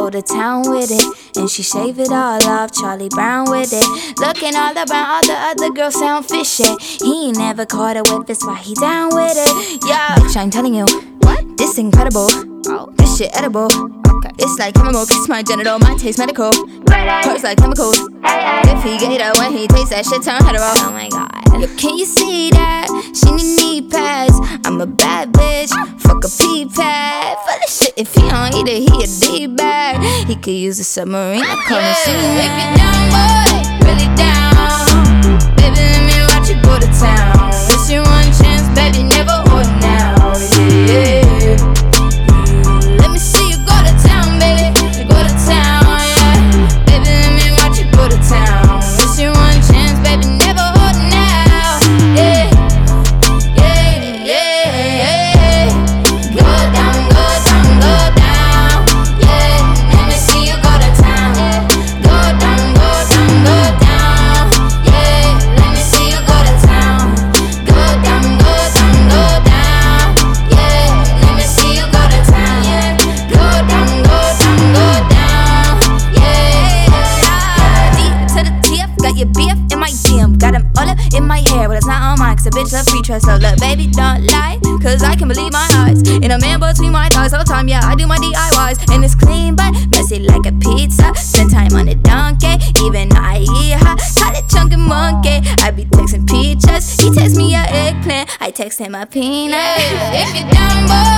Go to town with it, and she shave it all off. Charlie Brown with it. Looking all around, all the other girls sound fishy. He ain't never caught a whip, that's why he down with it. Yeah, bitch, I'm telling you, what? This incredible. Oh, this shit edible. Okay. It's like chemical, kiss my genital, my taste medical. Hurts like chemicals. If he get it when he takes that shit, turn hetero. Oh my god. Yo, can you see that? She need knee pads. I'm a bad bitch. Fuck a pee pad. For this shit, if he don't eat it, he a D bag. He could use a submarine. I come and see Yeah, me. if down, Him all up in my hair, but it's not on mine. Cause a bitch love free trust. So look, baby, don't lie. Cause I can believe my eyes. In a man between my thighs all the time, yeah, I do my DIYs. And it's clean, but messy like a pizza. Spend time on a donkey, even I eat her. Call it chunky monkey. I be texting peaches. He text me a eggplant. I text him a peanut. If you're down, boy,